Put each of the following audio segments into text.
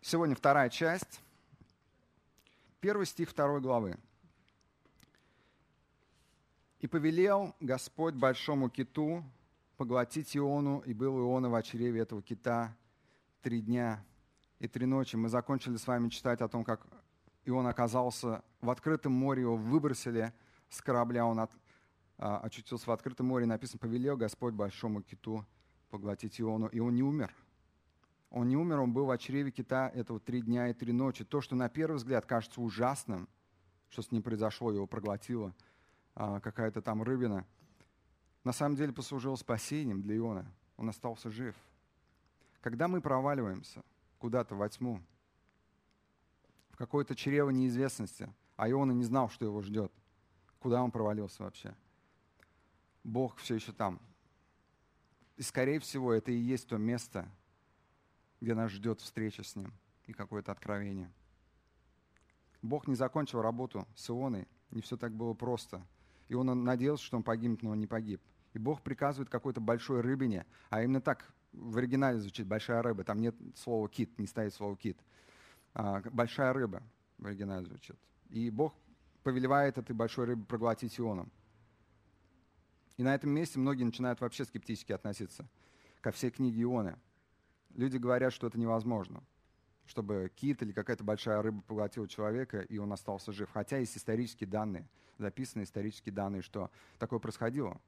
Сегодня вторая часть. Первый стих второй главы. «И повелел Господь большому киту поглотить Иону, и был Иона в чреве этого кита три дня и три ночи». Мы закончили с вами читать о том, как Ион оказался в открытом море, его выбросили с корабля, он от, а, очутился в открытом море, написано, повелел Господь большому киту поглотить Иону, и он не умер – он не умер, он был в чреве кита этого три дня и три ночи. То, что на первый взгляд кажется ужасным, что с ним произошло, его проглотила а, какая-то там рыбина, на самом деле послужило спасением для Иона. Он остался жив. Когда мы проваливаемся куда-то во тьму, в какое-то чрево неизвестности, а Иона не знал, что его ждет, куда он провалился вообще, Бог все еще там. И, скорее всего, это и есть то место, где нас ждет встреча с Ним и какое-то откровение. Бог не закончил работу с Ионой, не все так было просто. И он надеялся, что он погибнет, но он не погиб. И Бог приказывает какой-то большой рыбине, а именно так в оригинале звучит «большая рыба», там нет слова «кит», не стоит слово «кит». А, «Большая рыба» в оригинале звучит. И Бог повелевает этой большой рыбе проглотить Ионом. И на этом месте многие начинают вообще скептически относиться ко всей книге Ионы – Люди говорят, что это невозможно, чтобы кит или какая-то большая рыба поглотила человека, и он остался жив. Хотя есть исторические данные, записанные исторические данные, что такое происходило.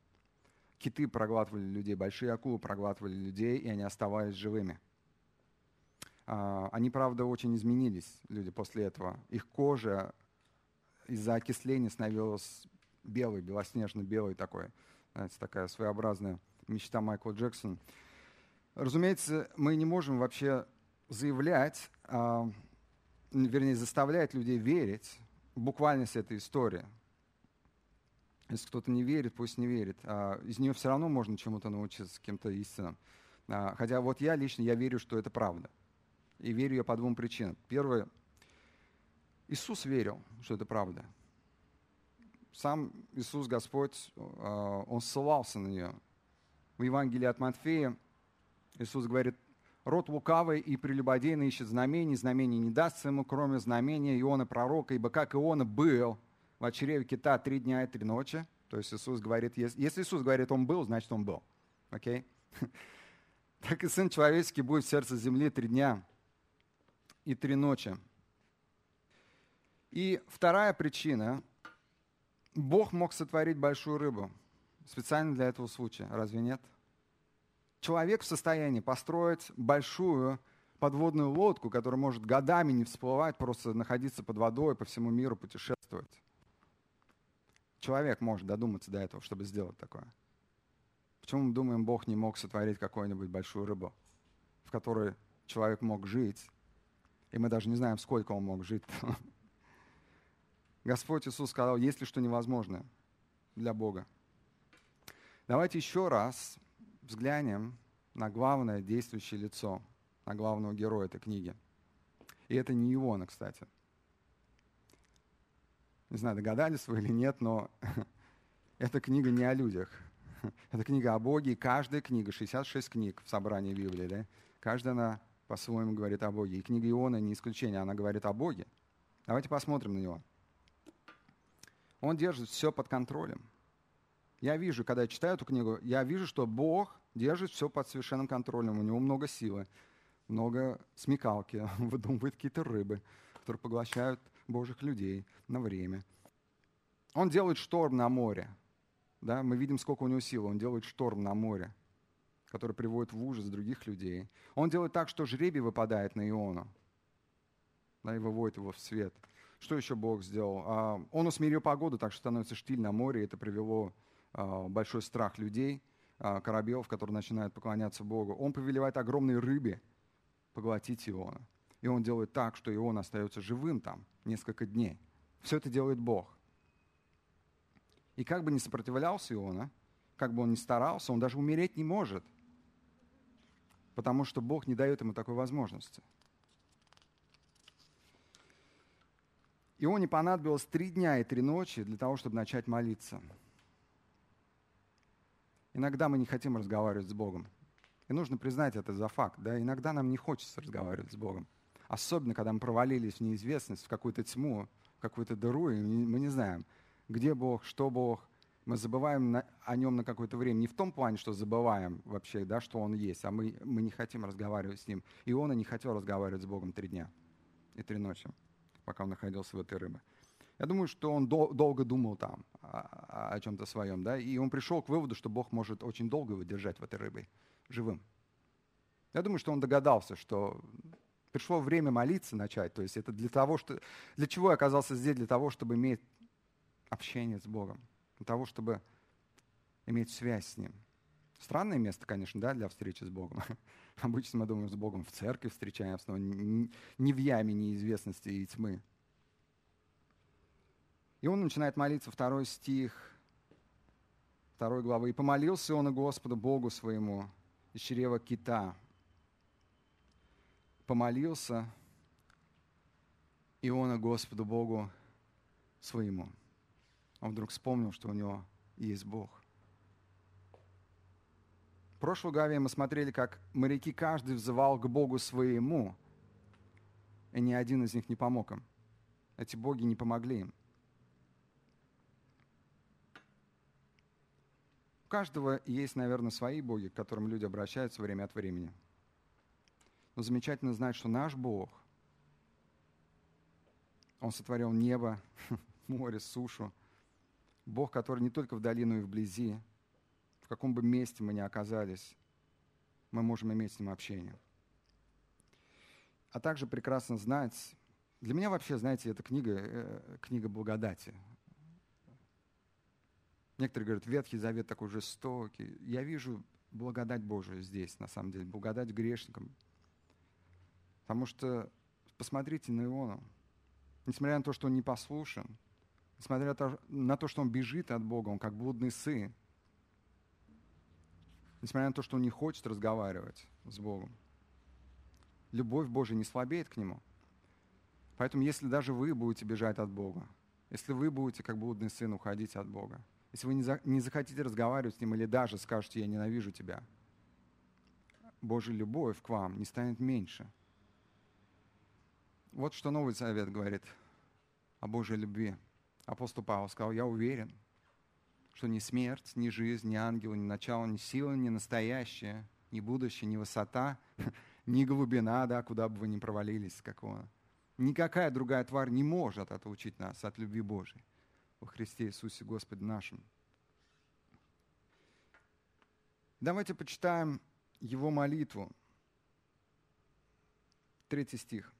Киты проглатывали людей, большие акулы проглатывали людей, и они оставались живыми. А, они, правда, очень изменились, люди, после этого. Их кожа из-за окисления становилась белой, белоснежно-белой такой. Знаете, такая своеобразная мечта Майкла Джексона. Разумеется, мы не можем вообще заявлять, а, вернее, заставлять людей верить в буквальность этой истории. Если кто-то не верит, пусть не верит. А, из нее все равно можно чему-то научиться, каким-то истинам. А, хотя вот я лично, я верю, что это правда. И верю я по двум причинам. Первое, Иисус верил, что это правда. Сам Иисус Господь, Он ссылался на нее. В Евангелии от Матфея Иисус говорит, род лукавый и прелюбодейный ищет знамений, знамений не дастся ему, кроме знамения Иона пророка, ибо как Иона был в чреве кита три дня и три ночи, то есть Иисус говорит, если Иисус говорит, он был, значит он был. Окей? Okay? Так и Сын Человеческий будет в сердце земли три дня и три ночи. И вторая причина. Бог мог сотворить большую рыбу специально для этого случая. Разве нет? Человек в состоянии построить большую подводную лодку, которая может годами не всплывать, просто находиться под водой, по всему миру путешествовать. Человек может додуматься до этого, чтобы сделать такое. Почему мы думаем, Бог не мог сотворить какую-нибудь большую рыбу, в которой человек мог жить, и мы даже не знаем, сколько он мог жить. Господь Иисус сказал, есть ли что невозможное для Бога. Давайте еще раз взглянем на главное действующее лицо, на главного героя этой книги. И это не Иона, кстати. Не знаю, догадались вы или нет, но эта книга не о людях. Это книга о Боге, и каждая книга, 66 книг в собрании Библии, да, каждая она по-своему говорит о Боге. И книга Иона не исключение, она говорит о Боге. Давайте посмотрим на него. Он держит все под контролем. Я вижу, когда я читаю эту книгу, я вижу, что Бог держит все под совершенным контролем. У него много силы, много смекалки, выдумывает какие-то рыбы, которые поглощают Божьих людей на время. Он делает шторм на море. Да? Мы видим, сколько у него силы. Он делает шторм на море, который приводит в ужас других людей. Он делает так, что жребий выпадает на Иону да, и выводит его в свет. Что еще Бог сделал? А, он усмирил погоду, так что становится штиль на море, и это привело большой страх людей, а, корабелов, которые начинают поклоняться Богу. Он повелевает огромной рыбе поглотить Иона. И он делает так, что Ион остается живым там несколько дней. Все это делает Бог. И как бы ни сопротивлялся Иона, как бы он ни старался, он даже умереть не может, потому что Бог не дает ему такой возможности. Ионе понадобилось три дня и три ночи для того, чтобы начать молиться – Иногда мы не хотим разговаривать с Богом. И нужно признать это за факт. Да? Иногда нам не хочется разговаривать с Богом. Особенно, когда мы провалились в неизвестность, в какую-то тьму, в какую-то дыру, и мы не знаем, где Бог, что Бог. Мы забываем на, о нем на какое-то время. Не в том плане, что забываем вообще, да, что он есть, а мы, мы не хотим разговаривать с ним. И он и не хотел разговаривать с Богом три дня и три ночи, пока он находился в этой рыбе. Я думаю, что он дол- долго думал там о, о чем-то своем, да, и он пришел к выводу, что Бог может очень долго его держать в этой рыбе живым. Я думаю, что он догадался, что пришло время молиться начать. То есть это для того, что... Для чего я оказался здесь? Для того, чтобы иметь общение с Богом. Для того, чтобы иметь связь с Ним. Странное место, конечно, да, для встречи с Богом. Обычно мы думаем, с Богом в церкви встречаемся, но не в яме неизвестности и тьмы. И он начинает молиться, второй стих, второй главы. «И помолился он и Господу Богу своему из чрева кита, помолился Иона Господу Богу своему. Он вдруг вспомнил, что у него есть Бог. В прошлой главе мы смотрели, как моряки каждый взывал к Богу своему, и ни один из них не помог им. Эти боги не помогли им. каждого есть, наверное, свои боги, к которым люди обращаются время от времени – но замечательно знать, что наш Бог, Он сотворил небо, море, сушу. Бог, который не только вдали, но и вблизи. В каком бы месте мы ни оказались, мы можем иметь с Ним общение. А также прекрасно знать, для меня вообще, знаете, эта книга, э, книга благодати. Некоторые говорят, Ветхий Завет такой жестокий. Я вижу благодать Божию здесь, на самом деле, благодать грешникам – Потому что посмотрите на Иона. Несмотря на то, что он не послушен, несмотря на то, что он бежит от Бога, он как блудный сын, несмотря на то, что он не хочет разговаривать с Богом, любовь Божия не слабеет к нему. Поэтому если даже вы будете бежать от Бога, если вы будете как блудный сын уходить от Бога, если вы не, за, не захотите разговаривать с Ним или даже скажете «я ненавижу тебя», Божья любовь к вам не станет меньше – вот что Новый Завет говорит о Божьей любви. Апостол Павел сказал, я уверен, что ни смерть, ни жизнь, ни ангел, ни начало, ни сила, ни настоящее, ни будущее, ни высота, ни глубина, да, куда бы вы ни провалились, какого. Никакая другая тварь не может отучить нас от любви Божьей во Христе Иисусе Господе нашим. Давайте почитаем его молитву. Третий стих.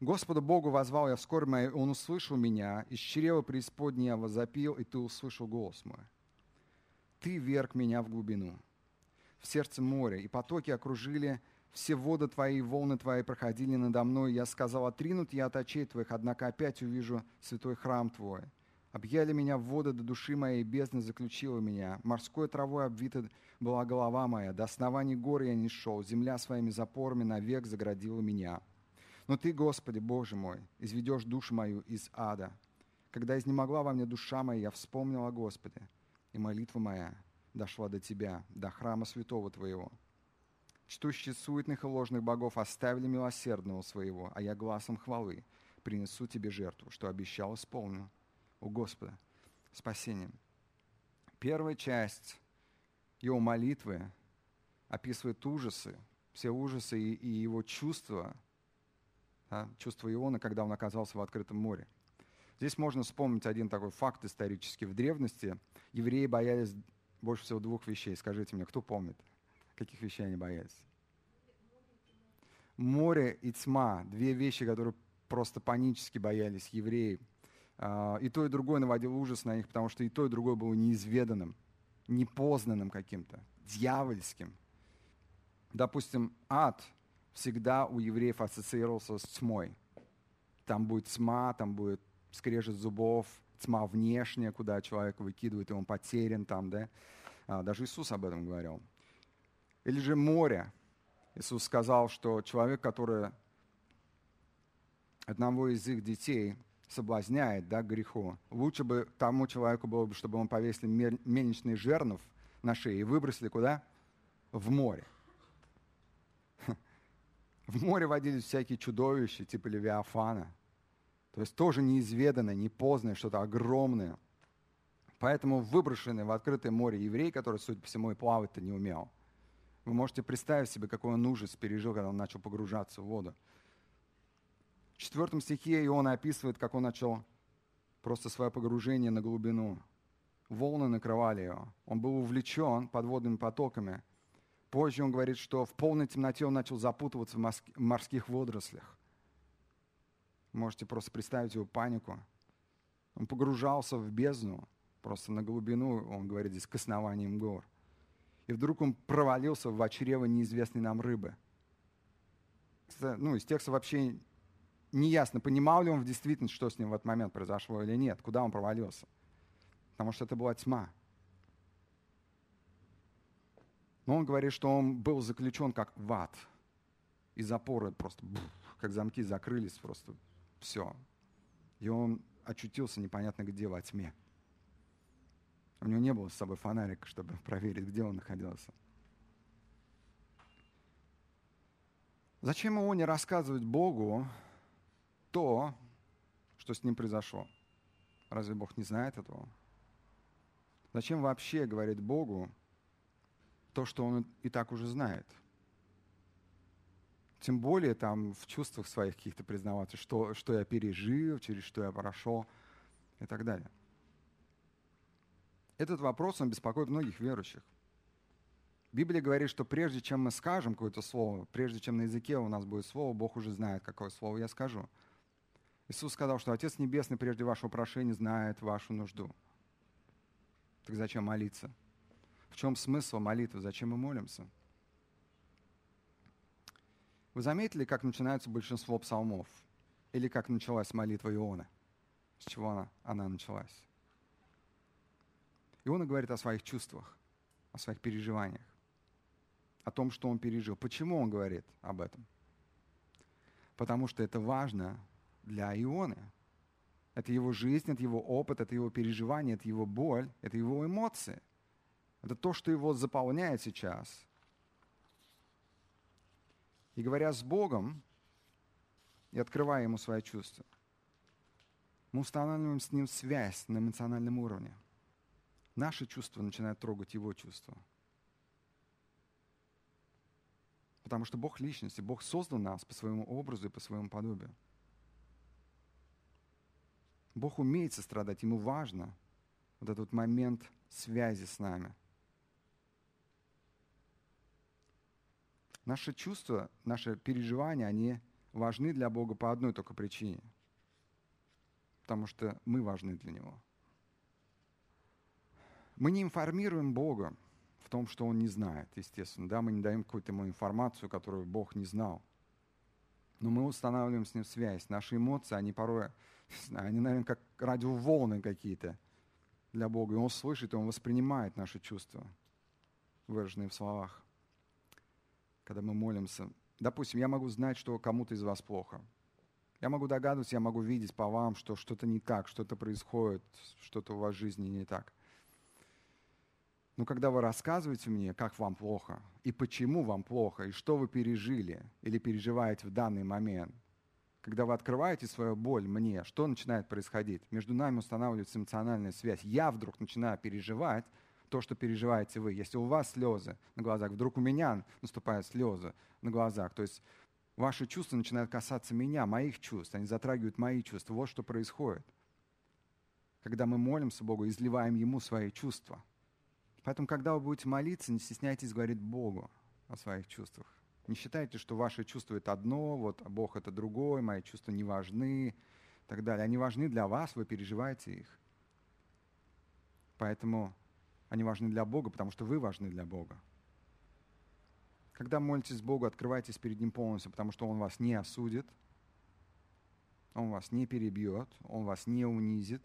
Господу Богу возвал я в скорбь моей, Он услышал меня, из чрева преисподней я возопил, и Ты услышал голос мой. Ты верг меня в глубину, в сердце моря, и потоки окружили, все воды Твои, волны Твои проходили надо мной. Я сказал, отринут я от очей Твоих, однако опять увижу святой храм Твой. Объяли меня воды до души моей, бездна заключила меня. Морской травой обвита была голова моя, до оснований гор я не шел, земля своими запорами навек заградила меня. Но Ты, Господи, Боже мой, изведешь душу мою из ада. Когда изнемогла во мне душа моя, я вспомнила о Господе, и молитва моя дошла до Тебя, до храма святого Твоего. Чтущие суетных и ложных богов оставили милосердного своего, а я глазом хвалы принесу Тебе жертву, что обещал, исполню. У Господа спасением. Первая часть его молитвы описывает ужасы, все ужасы и, и его чувства – да, чувство Иона, когда он оказался в открытом море. Здесь можно вспомнить один такой факт исторический. В древности евреи боялись больше всего двух вещей. Скажите мне, кто помнит, каких вещей они боялись? Море и тьма. Две вещи, которые просто панически боялись евреи. А, и то, и другое наводило ужас на них, потому что и то, и другое было неизведанным, непознанным каким-то, дьявольским. Допустим, ад — всегда у евреев ассоциировался с тьмой. Там будет тьма, там будет скрежет зубов, тьма внешняя, куда человек выкидывает, и он потерян там, да. А, даже Иисус об этом говорил. Или же море. Иисус сказал, что человек, который одного из их детей соблазняет да, греху, лучше бы тому человеку было бы, чтобы он повесил мельничный жернов на шее и выбросили куда? В море В море водились всякие чудовища, типа Левиафана. То есть тоже неизведанное, непознанное, что-то огромное. Поэтому выброшенный в открытое море еврей, который, судя по всему, и плавать-то не умел, вы можете представить себе, какой он ужас пережил, когда он начал погружаться в воду. В четвертом стихе Иона описывает, как он начал просто свое погружение на глубину. Волны накрывали его. Он был увлечен подводными потоками. Позже он говорит, что в полной темноте он начал запутываться в морских водорослях. Можете просто представить его панику. Он погружался в бездну, просто на глубину, он говорит здесь, к основаниям гор. И вдруг он провалился в чрево неизвестной нам рыбы. Ну, из текста вообще неясно, понимал ли он в действительности, что с ним в этот момент произошло или нет, куда он провалился. Потому что это была тьма. Но он говорит, что он был заключен как в ад. И запоры просто, как замки закрылись, просто все. И он очутился непонятно где, во тьме. У него не было с собой фонарика, чтобы проверить, где он находился. Зачем его не рассказывать Богу то, что с ним произошло? Разве Бог не знает этого? Зачем вообще говорить Богу то, что он и так уже знает? Тем более там в чувствах своих каких-то признаваться, что, что я пережил, через что я прошел и так далее. Этот вопрос, он беспокоит многих верующих. Библия говорит, что прежде чем мы скажем какое-то слово, прежде чем на языке у нас будет слово, Бог уже знает, какое слово я скажу. Иисус сказал, что Отец Небесный прежде вашего прошения знает вашу нужду. Так зачем молиться? В чем смысл молитвы? Зачем мы молимся? Вы заметили, как начинается большинство псалмов? Или как началась молитва Иона? С чего она, она началась? Иона говорит о своих чувствах, о своих переживаниях, о том, что он пережил. Почему он говорит об этом? Потому что это важно для Ионы. Это его жизнь, это его опыт, это его переживание, это его боль, это его эмоции. Это то, что его заполняет сейчас. И говоря с Богом и открывая ему свои чувства, мы устанавливаем с ним связь на эмоциональном уровне. Наши чувства начинают трогать его чувства. Потому что Бог личность, и Бог создал нас по своему образу и по своему подобию. Бог умеет сострадать, ему важно вот этот момент связи с нами. Наши чувства, наши переживания, они важны для Бога по одной только причине. Потому что мы важны для Него. Мы не информируем Бога в том, что Он не знает, естественно. Да? Мы не даем какую-то ему информацию, которую Бог не знал. Но мы устанавливаем с Ним связь. Наши эмоции, они порой знаю, они, наверное, как радиоволны какие-то для Бога. И Он слышит, и Он воспринимает наши чувства, выраженные в словах. Когда мы молимся. Допустим, я могу знать, что кому-то из вас плохо. Я могу догадываться, я могу видеть по вам, что что-то не так, что-то происходит, что-то у вас в жизни не так. Но когда вы рассказываете мне, как вам плохо, и почему вам плохо, и что вы пережили или переживаете в данный момент, когда вы открываете свою боль мне, что начинает происходить? Между нами устанавливается эмоциональная связь. Я вдруг начинаю переживать то, что переживаете вы. Если у вас слезы на глазах, вдруг у меня наступают слезы на глазах. То есть ваши чувства начинают касаться меня, моих чувств. Они затрагивают мои чувства. Вот что происходит. Когда мы молимся Богу, изливаем Ему свои чувства. Поэтому, когда вы будете молиться, не стесняйтесь говорить Богу о своих чувствах. Не считайте, что ваши чувства это одно, вот а Бог это другое, мои чувства не важны и так далее. Они важны для вас, вы переживаете их. Поэтому они важны для Бога, потому что вы важны для Бога. Когда молитесь Богу, открывайтесь перед Ним полностью, потому что Он вас не осудит, Он вас не перебьет, Он вас не унизит.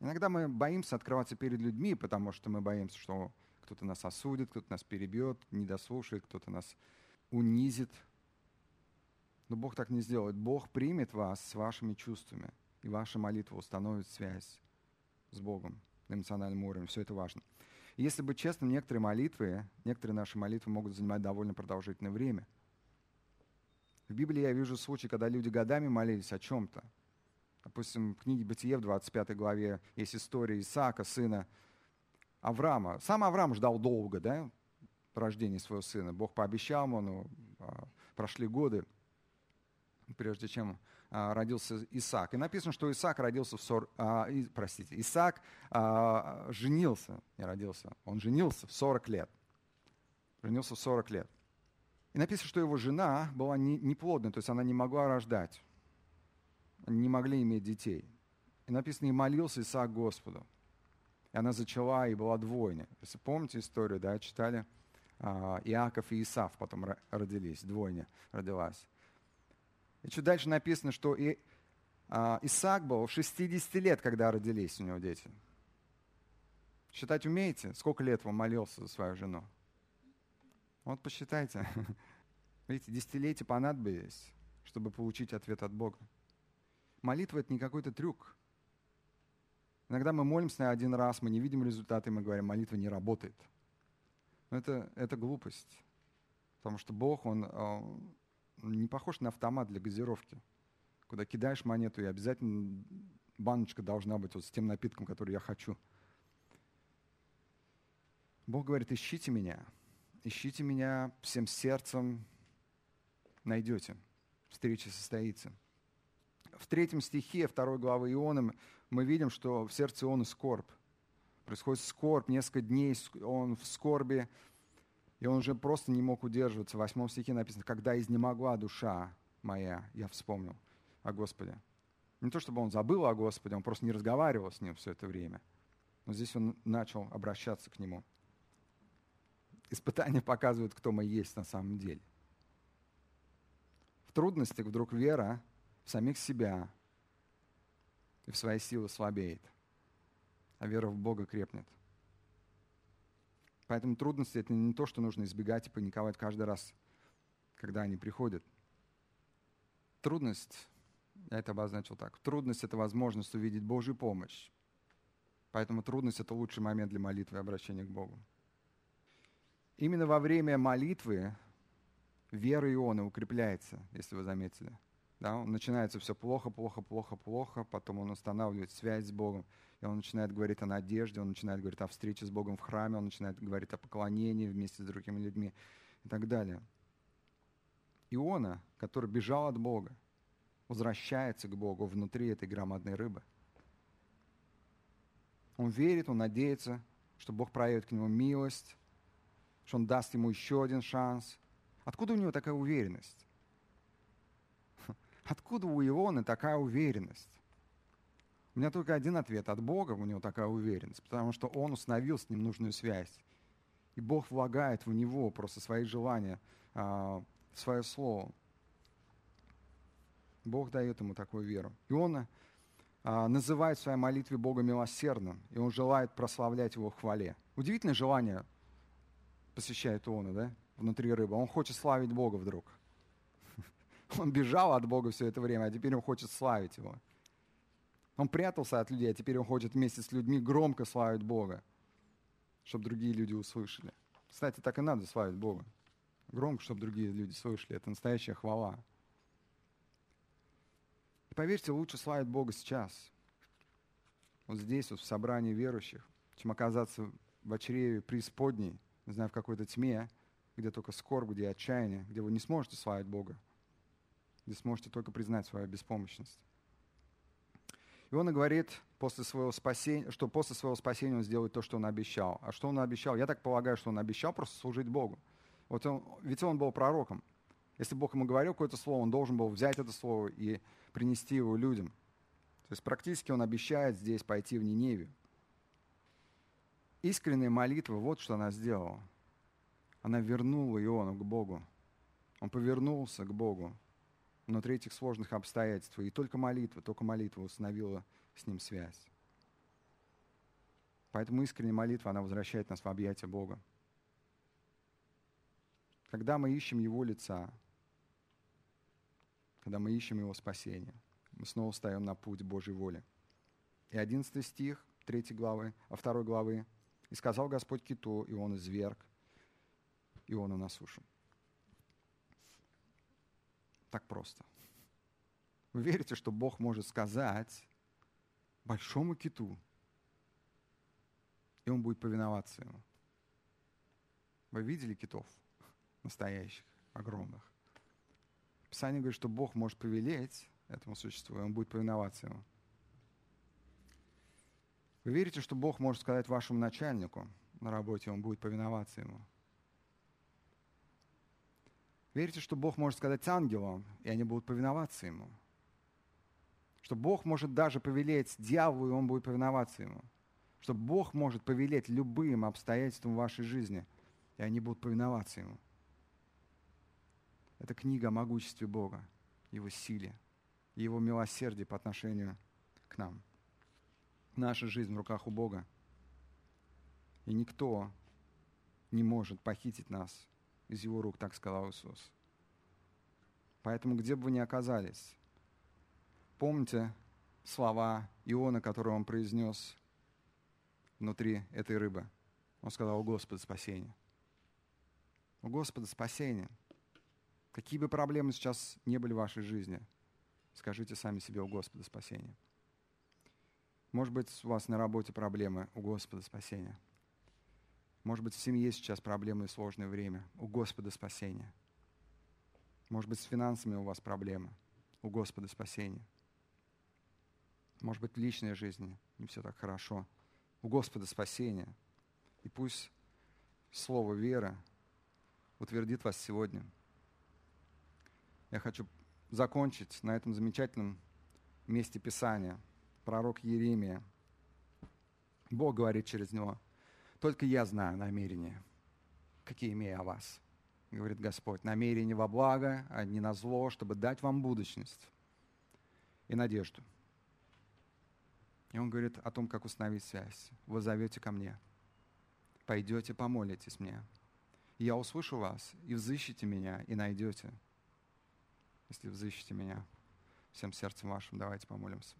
Иногда мы боимся открываться перед людьми, потому что мы боимся, что кто-то нас осудит, кто-то нас перебьет, не дослушает, кто-то нас унизит. Но Бог так не сделает. Бог примет вас с вашими чувствами, и ваша молитва установит связь с Богом на эмоциональном уровне. Все это важно. И если быть честным, некоторые молитвы, некоторые наши молитвы могут занимать довольно продолжительное время. В Библии я вижу случаи, когда люди годами молились о чем-то. Допустим, в книге Бытие в 25 главе есть история Исаака, сына Авраама. Сам Авраам ждал долго, да, рождения своего сына. Бог пообещал ему, но а, прошли годы, прежде чем а, родился Исаак. И написано, что Исаак родился в 40, а, простите, Исаак а, женился, не родился, он женился в 40 лет. Женился в 40 лет. И написано, что его жена была не, неплодной, то есть она не могла рождать. Не могли иметь детей. И написано, и молился Исаак Господу. И она зачала, и была двойня. Если помните историю, да, читали? А, Иаков и Исав потом родились, двойня родилась. И чуть дальше написано, что и, а, Исаак был 60 лет, когда родились у него дети. Считать умеете? Сколько лет он молился за свою жену? Вот посчитайте. Видите, десятилетия понадобились, чтобы получить ответ от Бога. Молитва — это не какой-то трюк. Иногда мы молимся один раз, мы не видим результаты, мы говорим, молитва не работает. Но это, это глупость. Потому что Бог, Он а, не похож на автомат для газировки, куда кидаешь монету, и обязательно баночка должна быть вот с тем напитком, который я хочу. Бог говорит, ищите меня, ищите меня всем сердцем, найдете, встреча состоится. В третьем стихе второй главы Иона мы видим, что в сердце Иона скорбь. Происходит скорбь, несколько дней он в скорби, и он уже просто не мог удерживаться. В восьмом стихе написано, когда изнемогла душа моя, я вспомнил о Господе. Не то чтобы он забыл о Господе, он просто не разговаривал с ним все это время. Но здесь он начал обращаться к нему. Испытания показывают, кто мы есть на самом деле. В трудностях вдруг вера самих себя и в свои силы слабеет, а вера в Бога крепнет. Поэтому трудности — это не то, что нужно избегать и паниковать каждый раз, когда они приходят. Трудность, я это обозначил так, трудность — это возможность увидеть Божью помощь. Поэтому трудность — это лучший момент для молитвы и обращения к Богу. Именно во время молитвы вера Иона укрепляется, если вы заметили. Да, начинается все плохо, плохо, плохо, плохо, потом он устанавливает связь с Богом, и он начинает говорить о надежде, он начинает говорить о встрече с Богом в храме, он начинает говорить о поклонении вместе с другими людьми и так далее. Иона, который бежал от Бога, возвращается к Богу внутри этой громадной рыбы. Он верит, он надеется, что Бог проявит к нему милость, что он даст ему еще один шанс. Откуда у него такая уверенность? Откуда у Ионы такая уверенность? У меня только один ответ. От Бога у него такая уверенность, потому что он установил с ним нужную связь. И Бог влагает в него просто свои желания, а, свое слово. Бог дает ему такую веру. И он а, называет в своей молитве Бога милосердным, и он желает прославлять его в хвале. Удивительное желание посещает Иона, да, внутри рыбы. Он хочет славить Бога вдруг. Он бежал от Бога все это время, а теперь он хочет славить его. Он прятался от людей, а теперь он хочет вместе с людьми громко славить Бога, чтобы другие люди услышали. Кстати, так и надо славить Бога. Громко, чтобы другие люди слышали. Это настоящая хвала. И поверьте, лучше славить Бога сейчас, вот здесь, вот в собрании верующих, чем оказаться в очреве преисподней, не знаю, в какой-то тьме, где только скорбь, где отчаяние, где вы не сможете славить Бога, где сможете только признать свою беспомощность. И он и говорит, после своего спасения, что после своего спасения он сделает то, что он обещал. А что он обещал? Я так полагаю, что он обещал просто служить Богу. Вот он, ведь он был пророком. Если Бог ему говорил какое-то слово, он должен был взять это слово и принести его людям. То есть практически он обещает здесь пойти в Ниневию. Искренняя молитва, вот что она сделала. Она вернула Иону к Богу. Он повернулся к Богу внутри этих сложных обстоятельств. И только молитва, только молитва установила с ним связь. Поэтому искренняя молитва, она возвращает нас в объятия Бога. Когда мы ищем Его лица, когда мы ищем Его спасения, мы снова встаем на путь Божьей воли. И 11 стих 3 главы, а 2 главы. «И сказал Господь киту, и он изверг, и он на сушу». Так просто. Вы верите, что Бог может сказать большому киту, и он будет повиноваться ему. Вы видели китов настоящих, огромных? Писание говорит, что Бог может повелеть этому существу, и он будет повиноваться ему. Вы верите, что Бог может сказать вашему начальнику на работе, он будет повиноваться ему? Верите, что Бог может сказать ангелам, и они будут повиноваться ему? Что Бог может даже повелеть дьяволу, и он будет повиноваться ему? Что Бог может повелеть любым обстоятельствам вашей жизни, и они будут повиноваться ему? Это книга о могуществе Бога, Его силе, Его милосердии по отношению к нам. Наша жизнь в руках у Бога. И никто не может похитить нас из Его рук, так сказал Иисус. Поэтому, где бы вы ни оказались, помните слова Иона, которые он произнес внутри этой рыбы. Он сказал, «О Господи, спасение». «О Господи, спасение». Какие бы проблемы сейчас не были в вашей жизни, скажите сами себе, «О Господи, спасение». Может быть, у вас на работе проблемы, «О Господи, спасение». Может быть, в семье сейчас проблемы и сложное время. У Господа спасение. Может быть, с финансами у вас проблемы. У Господа спасение. Может быть, в личной жизни не все так хорошо. У Господа спасение. И пусть слово веры утвердит вас сегодня. Я хочу закончить на этом замечательном месте Писания. Пророк Еремия. Бог говорит через него – только я знаю намерения, какие имею о вас, говорит Господь. Намерения во благо, а не на зло, чтобы дать вам будущность и надежду. И он говорит о том, как установить связь. Вы зовете ко мне, пойдете, помолитесь мне. И я услышу вас, и взыщите меня, и найдете. Если взыщите меня всем сердцем вашим, давайте помолимся.